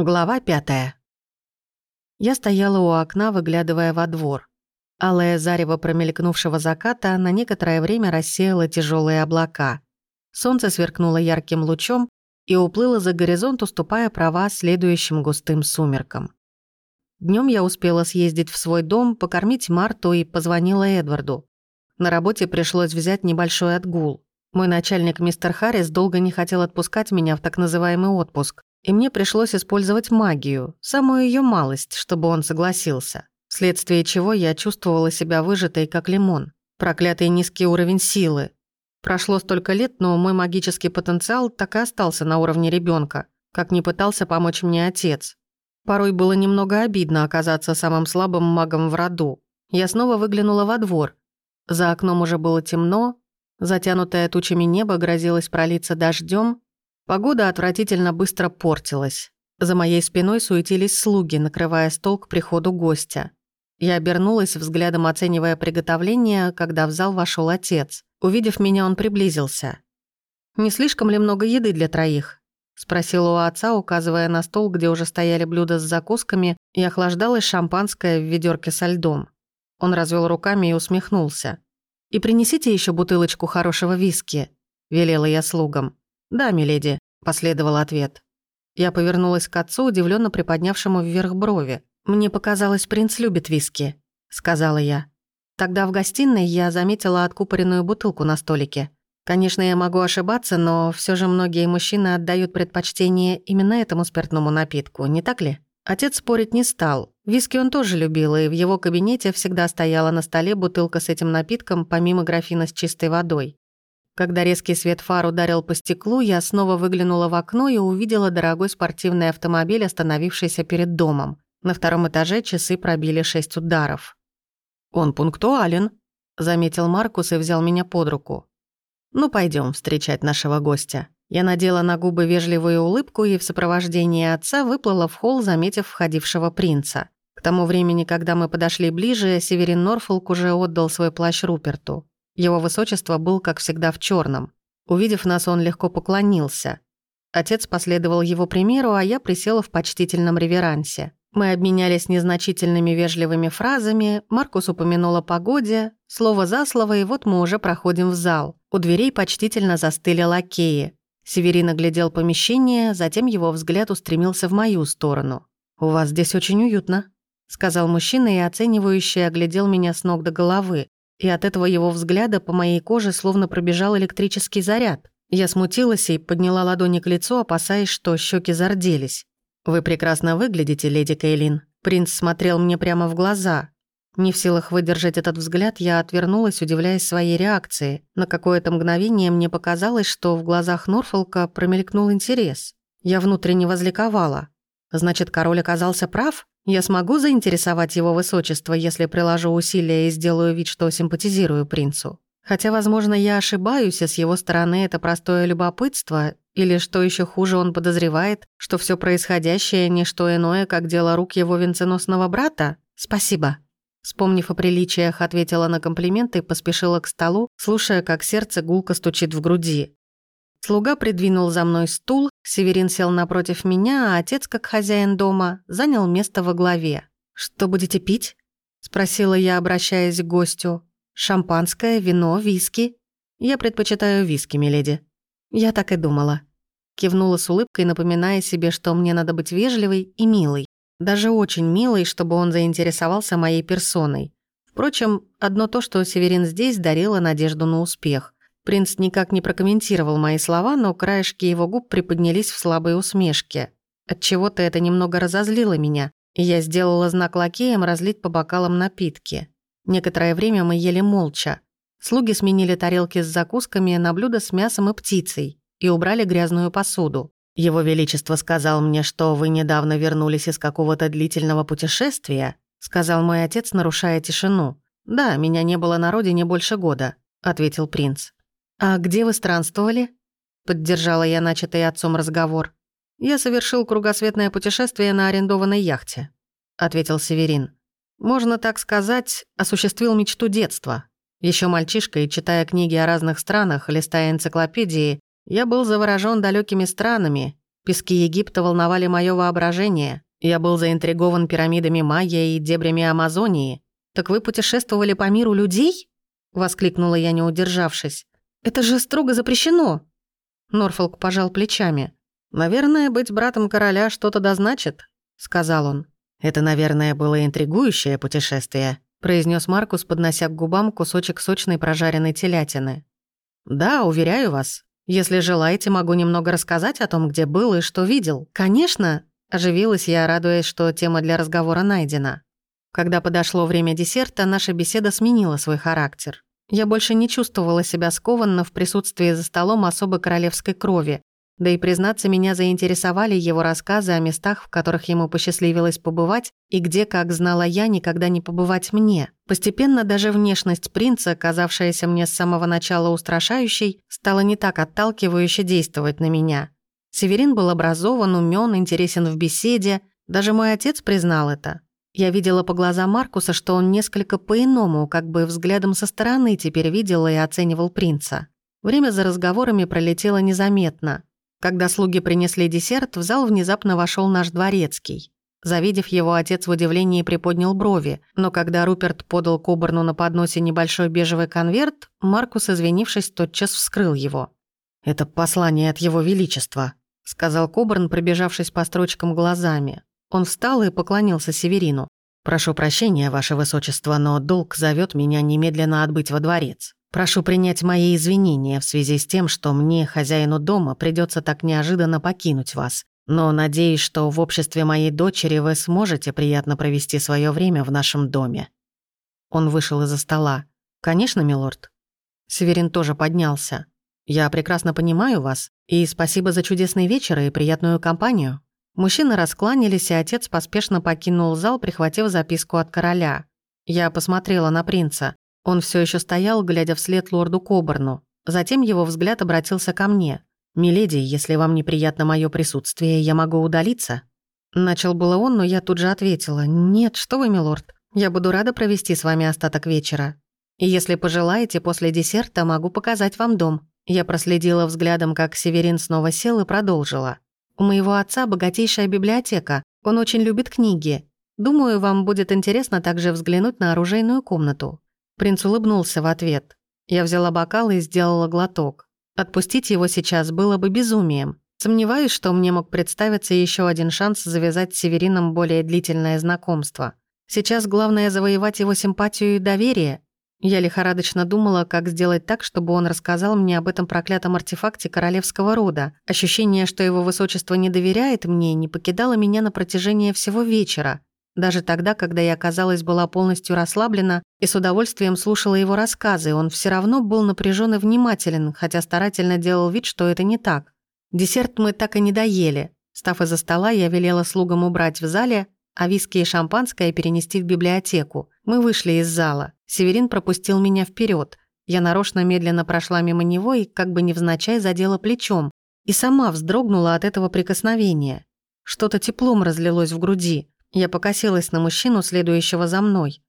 Глава пятая. Я стояла у окна, выглядывая во двор. Алое зарево промелькнувшего заката на некоторое время рассеяло тяжелые облака. Солнце сверкнуло ярким лучом и уплыло за горизонт, уступая права следующим густым сумеркам. Днем я успела съездить в свой дом, покормить Марту и позвонила Эдварду. На работе пришлось взять небольшой отгул. Мой начальник мистер Харрис долго не хотел отпускать меня в так называемый отпуск, и мне пришлось использовать магию, самую ее малость, чтобы он согласился. Вследствие чего я чувствовала себя выжатой, как лимон. Проклятый низкий уровень силы. Прошло столько лет, но мой магический потенциал так и остался на уровне ребенка, как не пытался помочь мне отец. Порой было немного обидно оказаться самым слабым магом в роду. Я снова выглянула во двор. За окном уже было темно, затянутое тучами небо грозилось пролиться дождем, Погода отвратительно быстро портилась. За моей спиной суетились слуги, накрывая стол к приходу гостя. Я обернулась, взглядом оценивая приготовление, когда в зал вошел отец. Увидев меня, он приблизился. «Не слишком ли много еды для троих?» — спросил у отца, указывая на стол, где уже стояли блюда с закусками и охлаждалось шампанское в ведерке со льдом. Он развел руками и усмехнулся. «И принесите еще бутылочку хорошего виски», — велела я слугам. «Да, миледи», — последовал ответ. Я повернулась к отцу, удивленно приподнявшему вверх брови. «Мне показалось, принц любит виски», — сказала я. Тогда в гостиной я заметила откупоренную бутылку на столике. Конечно, я могу ошибаться, но все же многие мужчины отдают предпочтение именно этому спиртному напитку, не так ли? Отец спорить не стал. Виски он тоже любил, и в его кабинете всегда стояла на столе бутылка с этим напитком, помимо графина с чистой водой. Когда резкий свет фар ударил по стеклу, я снова выглянула в окно и увидела дорогой спортивный автомобиль, остановившийся перед домом. На втором этаже часы пробили шесть ударов. «Он пунктуален», — заметил Маркус и взял меня под руку. «Ну, пойдем встречать нашего гостя». Я надела на губы вежливую улыбку и в сопровождении отца выплыла в холл, заметив входившего принца. К тому времени, когда мы подошли ближе, Северин Норфолк уже отдал свой плащ Руперту. Его высочество был, как всегда, в черном. Увидев нас, он легко поклонился. Отец последовал его примеру, а я присела в почтительном реверансе. Мы обменялись незначительными вежливыми фразами, Маркус упомянул о погоде, слово за слово, и вот мы уже проходим в зал. У дверей почтительно застыли лакеи. Северин оглядел помещение, затем его взгляд устремился в мою сторону. «У вас здесь очень уютно», — сказал мужчина и оценивающе оглядел меня с ног до головы, и от этого его взгляда по моей коже словно пробежал электрический заряд. Я смутилась и подняла ладони к лицу, опасаясь, что щеки зарделись. «Вы прекрасно выглядите, леди Кейлин». Принц смотрел мне прямо в глаза. Не в силах выдержать этот взгляд, я отвернулась, удивляясь своей реакции. На какое-то мгновение мне показалось, что в глазах Норфолка промелькнул интерес. Я внутренне возликовала. Значит, король оказался прав? Я смогу заинтересовать его высочество, если приложу усилия и сделаю вид, что симпатизирую принцу. Хотя, возможно, я ошибаюсь, и с его стороны это простое любопытство, или, что еще хуже, он подозревает, что все происходящее – не что иное, как дело рук его венценосного брата? Спасибо. Вспомнив о приличиях, ответила на комплименты и поспешила к столу, слушая, как сердце гулко стучит в груди. Слуга придвинул за мной стул, Северин сел напротив меня, а отец, как хозяин дома, занял место во главе. «Что будете пить?» — спросила я, обращаясь к гостю. «Шампанское, вино, виски?» «Я предпочитаю виски, миледи». «Я так и думала». Кивнула с улыбкой, напоминая себе, что мне надо быть вежливой и милой. Даже очень милой, чтобы он заинтересовался моей персоной. Впрочем, одно то, что Северин здесь, дарило надежду на успех. Принц никак не прокомментировал мои слова, но краешки его губ приподнялись в слабой усмешке. Отчего-то это немного разозлило меня, и я сделала знак лакеям разлить по бокалам напитки. Некоторое время мы ели молча. Слуги сменили тарелки с закусками на блюда с мясом и птицей и убрали грязную посуду. «Его Величество сказал мне, что вы недавно вернулись из какого-то длительного путешествия», сказал мой отец, нарушая тишину. «Да, меня не было на родине больше года», — ответил принц. «А где вы странствовали?» Поддержала я начатый отцом разговор. «Я совершил кругосветное путешествие на арендованной яхте», ответил Северин. «Можно так сказать, осуществил мечту детства. Еще мальчишкой, читая книги о разных странах, листая энциклопедии, я был заворожен далекими странами, Пески Египта волновали мое воображение. Я был заинтригован пирамидами Майя и дебрями Амазонии. Так вы путешествовали по миру людей? Воскликнула я, не удержавшись. Это же строго запрещено. Норфолк пожал плечами. «Наверное, быть братом короля что-то дозначит», — сказал он. «Это, наверное, было интригующее путешествие», — произнес Маркус, поднося к губам кусочек сочной прожаренной телятины. «Да, уверяю вас. Если желаете, могу немного рассказать о том, где был и что видел. Конечно!» Оживилась я, радуясь, что тема для разговора найдена. Когда подошло время десерта, наша беседа сменила свой характер. Я больше не чувствовала себя скованно в присутствии за столом особо королевской крови, да и, признаться, меня заинтересовали его рассказы о местах, в которых ему посчастливилось побывать, и где, как знала я, никогда не побывать мне. Постепенно даже внешность принца, казавшаяся мне с самого начала устрашающей, стала не так отталкивающе действовать на меня. Северин был образован, умен, интересен в беседе. Даже мой отец признал это. Я видела по глазам Маркуса, что он несколько по-иному, как бы взглядом со стороны теперь видел и оценивал принца. Время за разговорами пролетело незаметно. Когда слуги принесли десерт, в зал внезапно вошел наш дворецкий. Завидев его, отец в удивлении приподнял брови, но когда Руперт подал Кобарну на подносе небольшой бежевый конверт, Маркус, извинившись, тотчас вскрыл его. «Это послание от его величества», — сказал Кобарн, пробежавшись по строчкам глазами. Он встал и поклонился Северину. «Прошу прощения, ваше высочество, но долг зовет меня немедленно отбыть во дворец. Прошу принять мои извинения в связи с тем, что мне, хозяину дома, придется так неожиданно покинуть вас. Но надеюсь, что в обществе моей дочери вы сможете приятно провести свое время в нашем доме». Он вышел из-за стола. «Конечно, милорд». Северин тоже поднялся. «Я прекрасно понимаю вас, и спасибо за чудесный вечер и приятную компанию». Мужчины раскланялись, и отец поспешно покинул зал, прихватив записку от короля. Я посмотрела на принца. Он все еще стоял, глядя вслед лорду Кобарну. Затем его взгляд обратился ко мне. «Миледи, если вам неприятно мое присутствие, я могу удалиться?» Начал было он, но я тут же ответила. «Нет, что вы, милорд. Я буду рада провести с вами остаток вечера. И если пожелаете, после десерта могу показать вам дом». Я проследила взглядом, как Северин снова сел и продолжила. «У моего отца богатейшая библиотека. Он очень любит книги. Думаю, вам будет интересно также взглянуть на оружейную комнату. Принц улыбнулся в ответ. Я взяла бокал и сделала глоток. Отпустить его сейчас было бы безумием. Сомневаюсь, что мне мог представиться еще один шанс завязать с Северином более длительное знакомство. Сейчас главное завоевать его симпатию и доверие. Я лихорадочно думала, как сделать так, чтобы он рассказал мне об этом проклятом артефакте королевского рода. Ощущение, что его высочество не доверяет мне, не покидало меня на протяжении всего вечера. Даже тогда, когда я, казалось, была полностью расслаблена и с удовольствием слушала его рассказы, он все равно был напряжен и внимателен, хотя старательно делал вид, что это не так. Десерт мы так и не доели. Став из-за стола, я велела слугам убрать в зале, а виски и шампанское перенести в библиотеку. Мы вышли из зала. Северин пропустил меня вперед. Я нарочно медленно прошла мимо него и, как бы невзначай, задела плечом. И сама вздрогнула от этого прикосновения. Что-то теплом разлилось в груди. Я покосилась на мужчину, следующего за мной.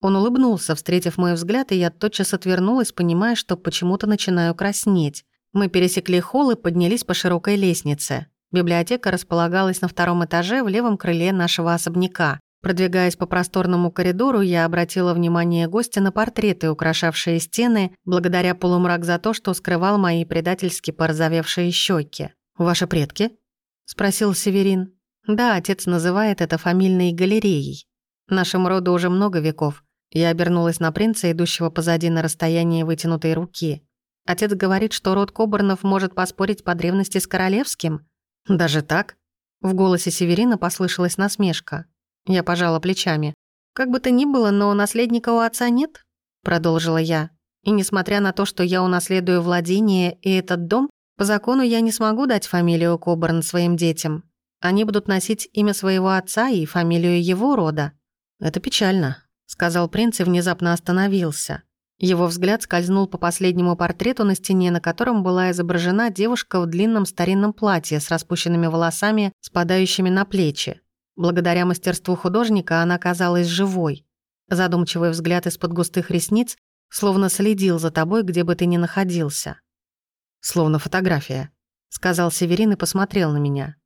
Он улыбнулся, встретив мой взгляд, и я тотчас отвернулась, понимая, что почему-то начинаю краснеть. Мы пересекли холл и поднялись по широкой лестнице. Библиотека располагалась на втором этаже в левом крыле нашего особняка. Продвигаясь по просторному коридору, я обратила внимание гостя на портреты, украшавшие стены, благодаря полумрак за то, что скрывал мои предательски порозовевшие щеки. «Ваши предки?» — спросил Северин. Да, отец называет это фамильной галереей. Нашему роду уже много веков. Я обернулась на принца, идущего позади на расстоянии вытянутой руки. Отец говорит, что род Кобарнов может поспорить по древности с королевским. Даже так? В голосе Северина послышалась насмешка. Я пожала плечами. «Как бы то ни было, но наследника у отца нет», — продолжила я. «И несмотря на то, что я унаследую владение и этот дом, по закону я не смогу дать фамилию Кобарн своим детям. Они будут носить имя своего отца и фамилию его рода. Это печально, сказал принц и внезапно остановился. Его взгляд скользнул по последнему портрету на стене, на котором была изображена девушка в длинном старинном платье с распущенными волосами, спадающими на плечи. Благодаря мастерству художника она казалась живой. Задумчивый взгляд из-под густых ресниц словно следил за тобой, где бы ты ни находился. «Словно фотография», — сказал Северин и посмотрел на меня.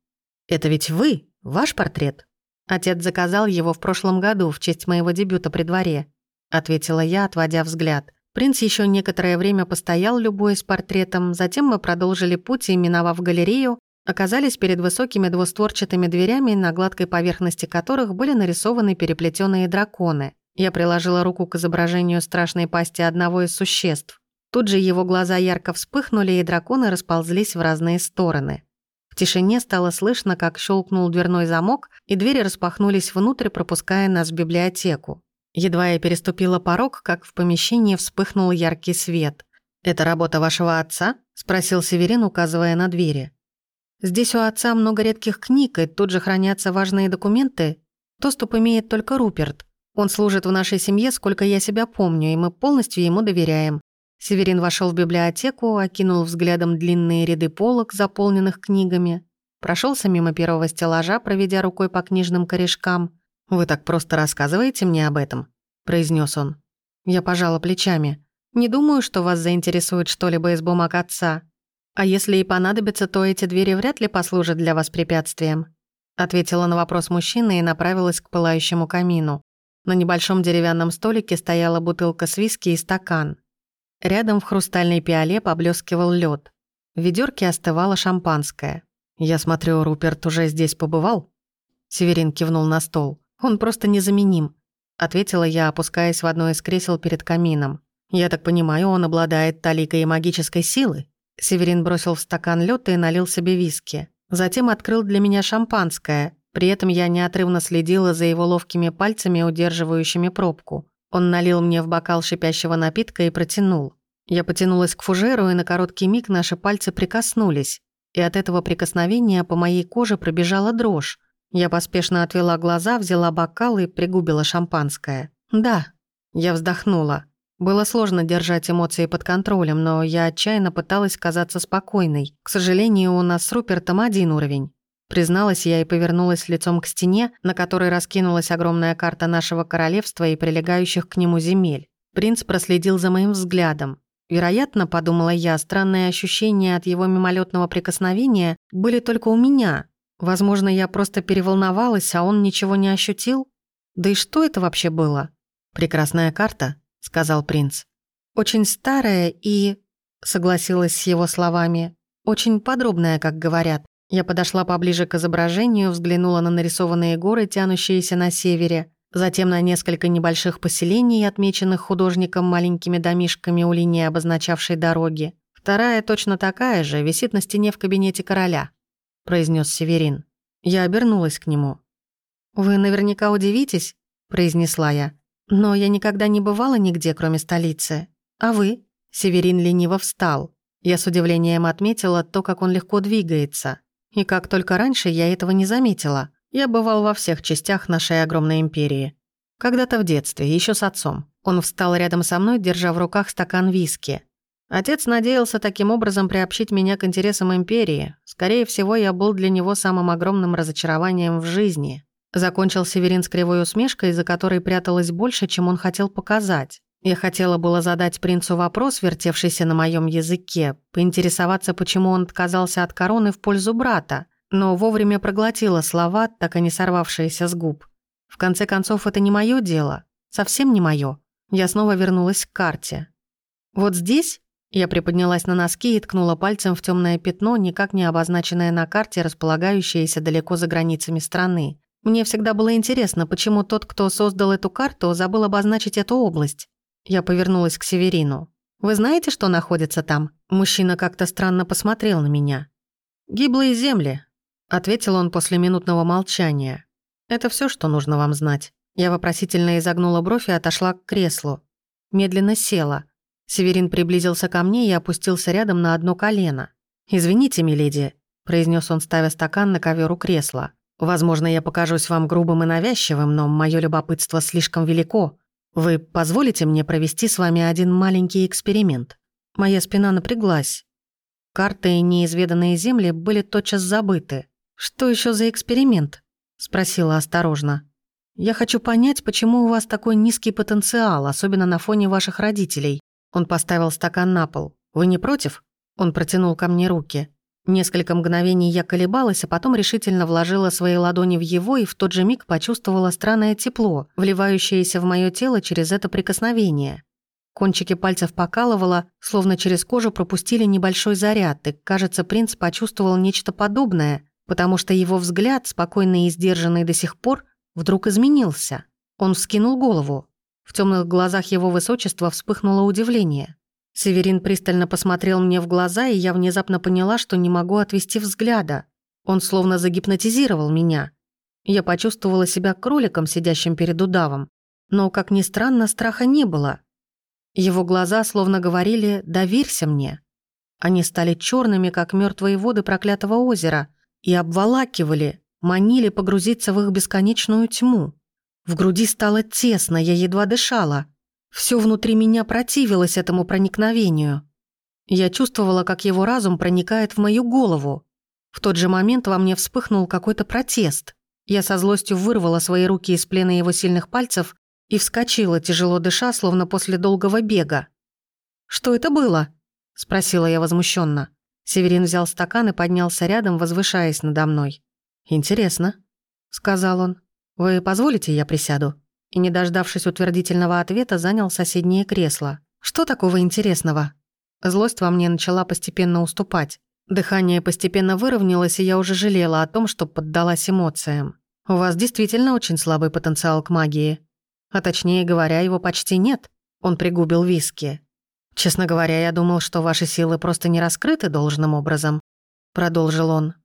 «Это ведь вы, ваш портрет?» «Отец заказал его в прошлом году в честь моего дебюта при дворе», ответила я, отводя взгляд. Принц еще некоторое время постоял, любуясь портретом, затем мы продолжили путь и, миновав галерею, оказались перед высокими двустворчатыми дверями, на гладкой поверхности которых были нарисованы переплетенные драконы. Я приложила руку к изображению страшной пасти одного из существ. Тут же его глаза ярко вспыхнули, и драконы расползлись в разные стороны. В тишине стало слышно, как щелкнул дверной замок, и двери распахнулись внутрь, пропуская нас в библиотеку. Едва я переступила порог, как в помещении вспыхнул яркий свет. «Это работа вашего отца?» – спросил Северин, указывая на двери. Здесь у отца много редких книг, и тут же хранятся важные документы. Доступ имеет только Руперт. Он служит в нашей семье, сколько я себя помню, и мы полностью ему доверяем. Северин вошел в библиотеку, окинул взглядом длинные ряды полок, заполненных книгами, прошелся мимо первого стеллажа, проведя рукой по книжным корешкам. «Вы так просто рассказываете мне об этом?» – произнес он. Я пожала плечами. «Не думаю, что вас заинтересует что-либо из бумаг отца. «А если и понадобится, то эти двери вряд ли послужат для вас препятствием», ответила на вопрос мужчины и направилась к пылающему камину. На небольшом деревянном столике стояла бутылка с виски и стакан. Рядом в хрустальной пиале поблескивал лед. В ведерке остывало шампанское. «Я смотрю, Руперт уже здесь побывал?» Северин кивнул на стол. «Он просто незаменим», — ответила я, опускаясь в одно из кресел перед камином. «Я так понимаю, он обладает таликой магической силы?» Северин бросил в стакан лёд и налил себе виски. Затем открыл для меня шампанское. При этом я неотрывно следила за его ловкими пальцами, удерживающими пробку. Он налил мне в бокал шипящего напитка и протянул. Я потянулась к фужеру, и на короткий миг наши пальцы прикоснулись. И от этого прикосновения по моей коже пробежала дрожь. Я поспешно отвела глаза, взяла бокал и пригубила шампанское. «Да». Я вздохнула. Было сложно держать эмоции под контролем, но я отчаянно пыталась казаться спокойной. К сожалению, у нас с Рупертом один уровень. Призналась я и повернулась лицом к стене, на которой раскинулась огромная карта нашего королевства и прилегающих к нему земель. Принц проследил за моим взглядом. Вероятно, подумала я, странные ощущения от его мимолетного прикосновения были только у меня. Возможно, я просто переволновалась, а он ничего не ощутил? Да и что это вообще было? Прекрасная карта, — сказал принц. «Очень старая и...» — согласилась с его словами. «Очень подробная, как говорят. Я подошла поближе к изображению, взглянула на нарисованные горы, тянущиеся на севере, затем на несколько небольших поселений, отмеченных художником маленькими домишками у линии, обозначавшей дороги. Вторая, точно такая же, висит на стене в кабинете короля», — произнес Северин. Я обернулась к нему. «Вы наверняка удивитесь», — произнесла я. Но я никогда не бывала нигде, кроме столицы. А вы? Северин лениво встал. Я с удивлением отметила то, как он легко двигается. И как только раньше я этого не заметила. Я бывал во всех частях нашей огромной империи. Когда-то в детстве, еще с отцом. Он встал рядом со мной, держа в руках стакан виски. Отец надеялся таким образом приобщить меня к интересам империи. Скорее всего, я был для него самым огромным разочарованием в жизни. Закончил Северин с кривой усмешкой, за которой пряталось больше, чем он хотел показать. Я хотела было задать принцу вопрос, вертевшийся на моем языке, поинтересоваться, почему он отказался от короны в пользу брата, но вовремя проглотила слова, так и не сорвавшиеся с губ. В конце концов, это не мое дело. Совсем не мое. Я снова вернулась к карте. Вот здесь я приподнялась на носки и ткнула пальцем в темное пятно, никак не обозначенное на карте, располагающееся далеко за границами страны. Мне всегда было интересно, почему тот, кто создал эту карту, забыл обозначить эту область. Я повернулась к Северину. «Вы знаете, что находится там?» Мужчина как-то странно посмотрел на меня. «Гиблые земли», — ответил он после минутного молчания. «Это все, что нужно вам знать». Я вопросительно изогнула бровь и отошла к креслу. Медленно села. Северин приблизился ко мне и опустился рядом на одно колено. «Извините, миледи», — произнес он, ставя стакан на ковер у кресла. Возможно, я покажусь вам грубым и навязчивым, но мое любопытство слишком велико. Вы позволите мне провести с вами один маленький эксперимент? Моя спина напряглась. Карты и неизведанные земли были тотчас забыты. Что еще за эксперимент? спросила осторожно. Я хочу понять, почему у вас такой низкий потенциал, особенно на фоне ваших родителей. Он поставил стакан на пол. Вы не против? Он протянул ко мне руки. Несколько мгновений я колебалась, а потом решительно вложила свои ладони в его и в тот же миг почувствовала странное тепло, вливающееся в моё тело через это прикосновение. Кончики пальцев покалывало, словно через кожу пропустили небольшой заряд, и, кажется, принц почувствовал нечто подобное, потому что его взгляд, спокойный и сдержанный до сих пор, вдруг изменился. Он вскинул голову. В темных глазах его высочества вспыхнуло удивление. Северин пристально посмотрел мне в глаза, и я внезапно поняла, что не могу отвести взгляда. Он словно загипнотизировал меня. Я почувствовала себя кроликом, сидящим перед удавом. Но, как ни странно, страха не было. Его глаза словно говорили «доверься мне». Они стали черными, как мертвые воды проклятого озера, и обволакивали, манили погрузиться в их бесконечную тьму. В груди стало тесно, я едва дышала. Все внутри меня противилось этому проникновению. Я чувствовала, как его разум проникает в мою голову. В тот же момент во мне вспыхнул какой-то протест. Я со злостью вырвала свои руки из плена его сильных пальцев и вскочила, тяжело дыша, словно после долгого бега. «Что это было?» – спросила я возмущенно. Северин взял стакан и поднялся рядом, возвышаясь надо мной. «Интересно», – сказал он. «Вы позволите, я присяду?» И, не дождавшись утвердительного ответа, занял соседнее кресло. «Что такого интересного?» Злость во мне начала постепенно уступать. Дыхание постепенно выровнялось, и я уже жалела о том, что поддалась эмоциям. «У вас действительно очень слабый потенциал к магии», а точнее говоря, его почти нет. Он пригубил виски. Честно говоря, я думал, что ваши силы просто не раскрыты должным образом. Продолжил он.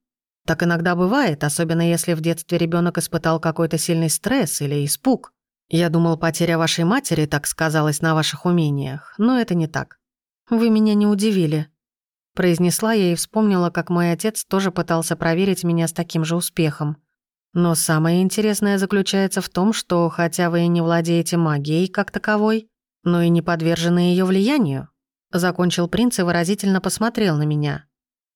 Так иногда бывает, особенно если в детстве ребенок испытал какой-то сильный стресс или испуг. Я думал, потеря вашей матери так сказалась на ваших умениях, но это не так. Вы меня не удивили. Произнесла я и вспомнила, как мой отец тоже пытался проверить меня с таким же успехом. Но самое интересное заключается в том, что хотя вы и не владеете магией как таковой, но и не подвержены ее влиянию. Закончил принц и выразительно посмотрел на меня.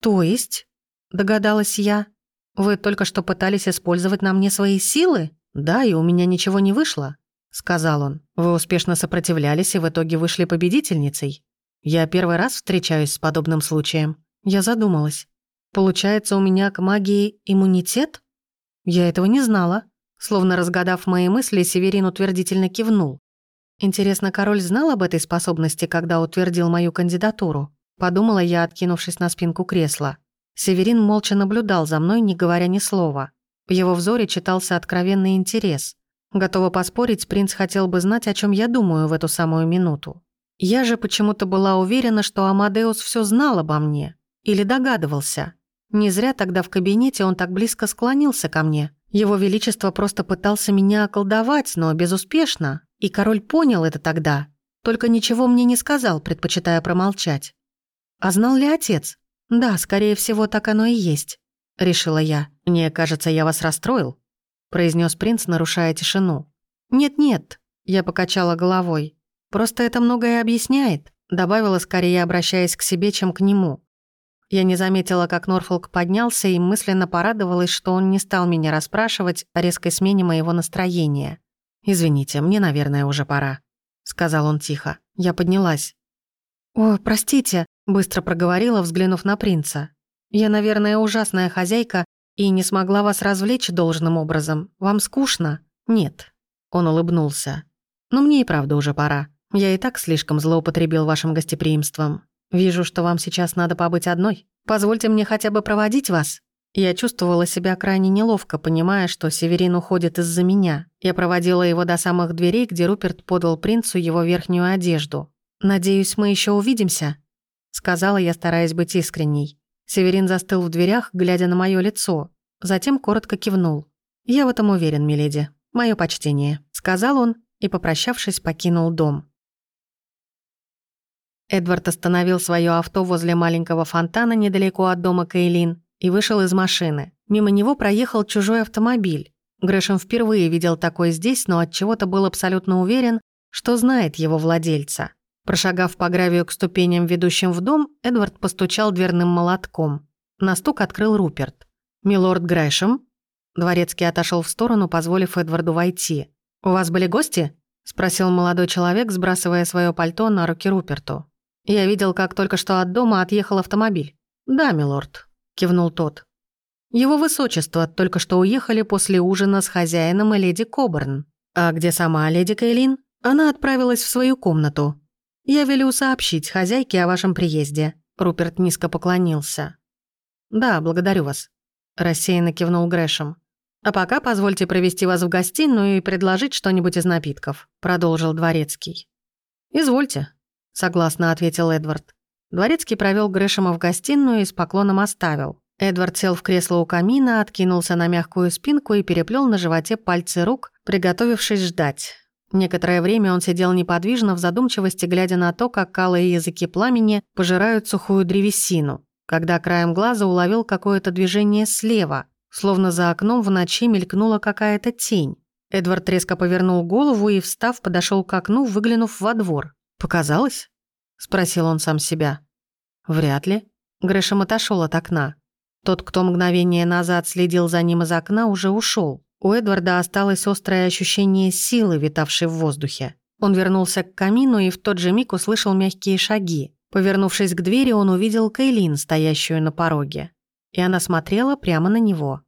То есть, догадалась я, вы только что пытались использовать на мне свои силы? Да, и у меня ничего не вышло, сказал он. Вы успешно сопротивлялись и в итоге вышли победительницей. Я первый раз встречаюсь с подобным случаем. Я задумалась. Получается, у меня к магии иммунитет? «Я этого не знала». Словно разгадав мои мысли, Северин утвердительно кивнул. «Интересно, король знал об этой способности, когда утвердил мою кандидатуру?» Подумала я, откинувшись на спинку кресла. Северин молча наблюдал за мной, не говоря ни слова. В его взоре читался откровенный интерес. Готова поспорить, принц хотел бы знать, о чем я думаю в эту самую минуту. Я же почему-то была уверена, что Амадеус все знал обо мне. Или догадывался. Не зря тогда в кабинете он так близко склонился ко мне. Его Величество просто пытался меня околдовать, но безуспешно. И король понял это тогда. Только ничего мне не сказал, предпочитая промолчать. А знал ли отец? Да, скорее всего, так оно и есть. Решила я. Мне кажется, я вас расстроил. Произнес принц, нарушая тишину. Нет-нет, я покачала головой. Просто это многое объясняет. Добавила, скорее обращаясь к себе, чем к нему. Я не заметила, как Норфолк поднялся и мысленно порадовалась, что он не стал меня расспрашивать о резкой смене моего настроения. «Извините, мне, наверное, уже пора», — сказал он тихо. Я поднялась. «О, простите», — быстро проговорила, взглянув на принца. «Я, наверное, ужасная хозяйка и не смогла вас развлечь должным образом. Вам скучно?» «Нет», — он улыбнулся. «Но мне и правда уже пора. Я и так слишком злоупотребил вашим гостеприимством. Вижу, что вам сейчас надо побыть одной. Позвольте мне хотя бы проводить вас». Я чувствовала себя крайне неловко, понимая, что Северин уходит из-за меня. Я проводила его до самых дверей, где Руперт подал принцу его верхнюю одежду. «Надеюсь, мы еще увидимся», — сказала я, стараясь быть искренней. Северин застыл в дверях, глядя на мое лицо. Затем коротко кивнул. «Я в этом уверен, миледи. Мое почтение», — сказал он и, попрощавшись, покинул дом. Эдвард остановил свое авто возле маленького фонтана недалеко от дома Кейлин и вышел из машины. Мимо него проехал чужой автомобиль. Грэшем впервые видел такой здесь, но от чего то был абсолютно уверен, что знает его владельца. Прошагав по гравию к ступеням, ведущим в дом, Эдвард постучал дверным молотком. На стук открыл Руперт. «Милорд Грэшем?» Дворецкий отошел в сторону, позволив Эдварду войти. «У вас были гости?» – спросил молодой человек, сбрасывая свое пальто на руки Руперту. Я видел, как только что от дома отъехал автомобиль. Да, милорд, кивнул тот. «Его высочество только что уехали после ужина с хозяином и леди Коберн. А где сама леди Кейлин? Она отправилась в свою комнату. Я велю сообщить хозяйке о вашем приезде». Руперт низко поклонился. «Да, благодарю вас», – рассеянно кивнул Грэшем. «А пока позвольте провести вас в гостиную и предложить что-нибудь из напитков», – продолжил Дворецкий. «Извольте», – согласно ответил Эдвард. Дворецкий провел Грэшема в гостиную и с поклоном оставил. Эдвард сел в кресло у камина, откинулся на мягкую спинку и переплел на животе пальцы рук, приготовившись ждать. Некоторое время он сидел неподвижно в задумчивости, глядя на то, как калые языки пламени пожирают сухую древесину, когда краем глаза уловил какое-то движение слева, словно за окном в ночи мелькнула какая-то тень. Эдвард резко повернул голову и, встав, подошел к окну, выглянув во двор. «Показалось?» – спросил он сам себя. «Вряд ли». Грэшем отошел от окна. Тот, кто мгновение назад следил за ним из окна, уже ушел. У Эдварда осталось острое ощущение силы, витавшей в воздухе. Он вернулся к камину и в тот же миг услышал мягкие шаги. Повернувшись к двери, он увидел Кейлин, стоящую на пороге. И она смотрела прямо на него.